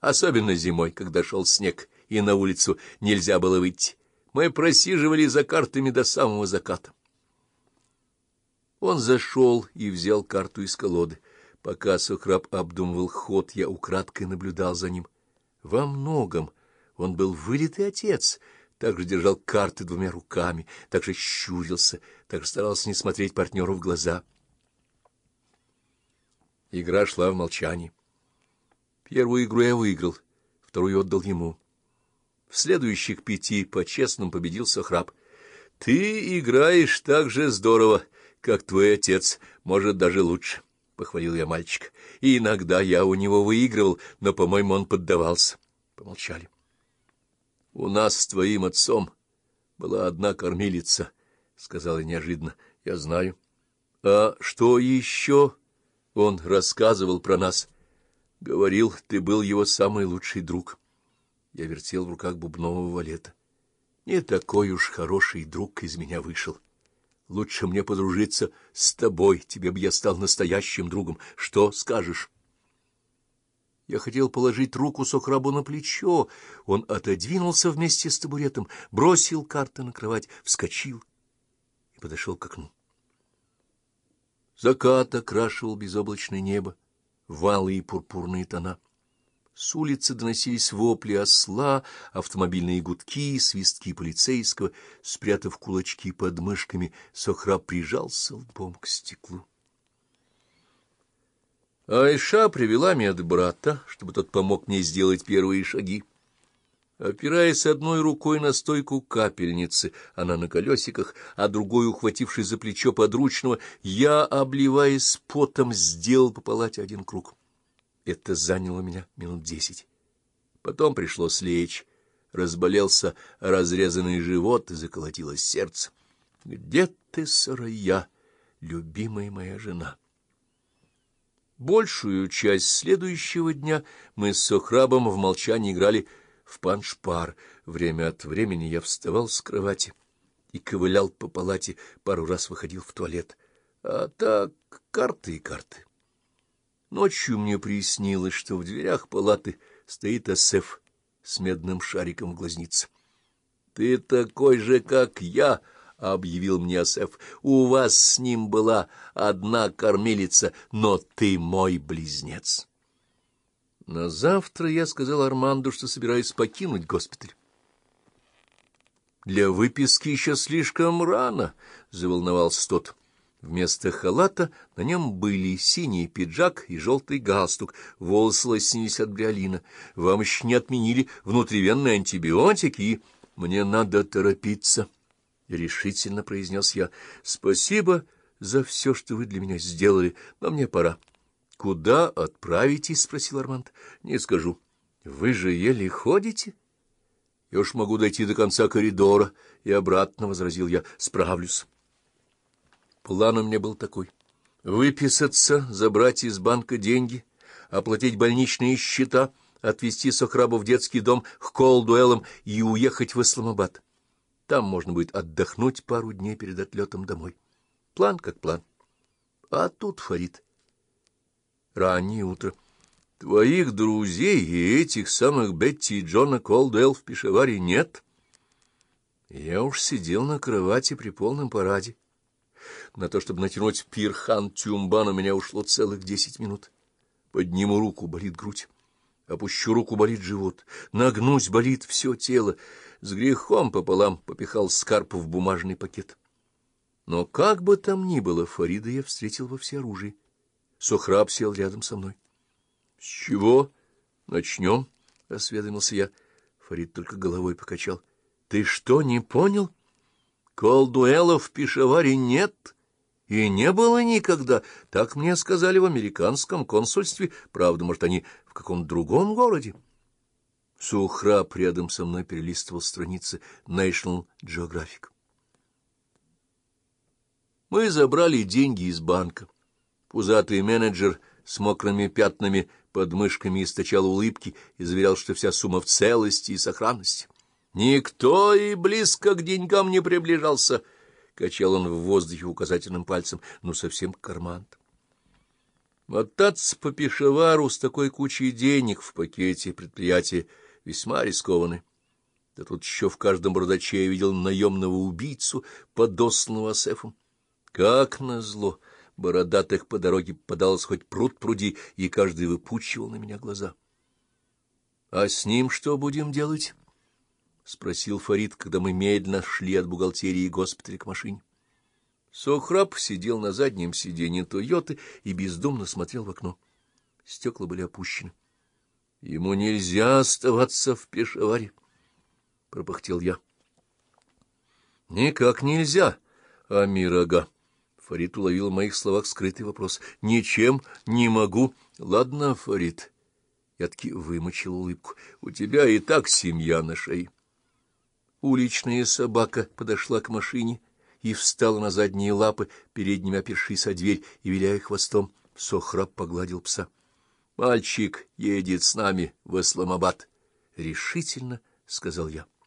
особенно зимой, когда шел снег, и на улицу нельзя было выйти. Мы просиживали за картами до самого заката. Он зашел и взял карту из колоды. Пока Сухраб обдумывал ход, я украдкой наблюдал за ним. Во многом он был вылитый отец, также держал карты двумя руками, также щурился, также старался не смотреть партнеру в глаза. Игра шла в молчании. Первую игру я выиграл, вторую отдал ему. В следующих пяти по-честному победил Сохраб. — Ты играешь так же здорово, как твой отец, может, даже лучше, — похвалил я мальчика. И иногда я у него выигрывал, но, по-моему, он поддавался. Помолчали. — У нас с твоим отцом была одна кормилица, — сказал я неожиданно. — Я знаю. — А что еще? Он рассказывал про нас. — Говорил, ты был его самый лучший друг. Я вертел в руках бубнового валета. Не такой уж хороший друг из меня вышел. Лучше мне подружиться с тобой, тебе бы я стал настоящим другом. Что скажешь? Я хотел положить руку Сохрабу на плечо. Он отодвинулся вместе с табуретом, бросил карты на кровать, вскочил и подошел к окну. Закат окрашивал безоблачное небо валы и пурпурные тона. С улицы доносились вопли осла, автомобильные гудки, свистки полицейского. Спрятав кулачки под мышками, Сохраб прижался лбом к стеклу. Айша привела медбрата, чтобы тот помог мне сделать первые шаги. Опираясь одной рукой на стойку капельницы, она на колесиках, а другой, ухватившись за плечо подручного, я, обливаясь потом, сделал по палате один круг. Это заняло меня минут десять. Потом пришлось лечь. Разболелся разрезанный живот и заколотилось сердце. «Где ты, Сарая, любимая моя жена?» Большую часть следующего дня мы с Сохрабом в молчании играли в паншпар. Время от времени я вставал с кровати и ковылял по палате, пару раз выходил в туалет. А так карты и карты. Ночью мне приснилось, что в дверях палаты стоит Асеф с медным шариком в глазнице. — Ты такой же, как я! — объявил мне Асеф. — У вас с ним была одна кормилица, но ты мой близнец. На завтра я сказал Арманду, что собираюсь покинуть госпиталь. «Для выписки еще слишком рано», — заволновался тот. Вместо халата на нем были синий пиджак и желтый галстук, волосы лоснились от бриолина. Вам еще не отменили внутривенные антибиотики, мне надо торопиться, — решительно произнес я. — Спасибо за все, что вы для меня сделали, но мне пора. — Куда отправитесь? — спросил Арманд. — Не скажу. — Вы же еле ходите? — Я уж могу дойти до конца коридора. И обратно, — возразил я, — справлюсь. План у меня был такой. Выписаться, забрать из банка деньги, оплатить больничные счета, отвезти Сохрабу в детский дом к Колдуэлам и уехать в Исламабад. Там можно будет отдохнуть пару дней перед отлетом домой. План как план. А тут Фарид раннее утро. Твоих друзей и этих самых Бетти и Джона Колдуэлл в Пешаваре нет? Я уж сидел на кровати при полном параде. На то, чтобы натянуть пирхан тюмбан, у меня ушло целых десять минут. Подниму руку, болит грудь. Опущу руку, болит живот. Нагнусь, болит все тело. С грехом пополам попихал скарпу в бумажный пакет. Но как бы там ни было, Фарида я встретил во всеоружии. Сухраб сел рядом со мной. — С чего начнем? — осведомился я. Фарид только головой покачал. — Ты что, не понял? Колдуэлов в Пешаваре нет и не было никогда. Так мне сказали в американском консульстве. Правда, может, они в каком-то другом городе? Сухраб рядом со мной перелистывал страницы National Geographic. Мы забрали деньги из банка. Пузатый менеджер с мокрыми пятнами под мышками источал улыбки и заверял, что вся сумма в целости и сохранности. «Никто и близко к деньгам не приближался», — качал он в воздухе указательным пальцем, ну совсем карман. Мотаться по Пешавару с такой кучей денег в пакете предприятия весьма рискованно. Да тут еще в каждом бардаче я видел наемного убийцу, подосланного Асефом. Как назло! Бородатых по дороге подалось хоть пруд пруди, и каждый выпучивал на меня глаза. — А с ним что будем делать? — спросил Фарид, когда мы медленно шли от бухгалтерии госпиталя к машине. Сохраб сидел на заднем сиденье Тойоты и бездумно смотрел в окно. Стекла были опущены. — Ему нельзя оставаться в Пешаваре, — пропахтел я. — Никак нельзя, Амирага. Фарид уловил в моих словах скрытый вопрос. — Ничем не могу. — Ладно, Фарид. Таки вымочил улыбку. — У тебя и так семья на шее. Уличная собака подошла к машине и встала на задние лапы, передними опершись о дверь и виляя хвостом. Сохраб погладил пса. — Мальчик едет с нами в Исламабад. — Решительно, — сказал я. —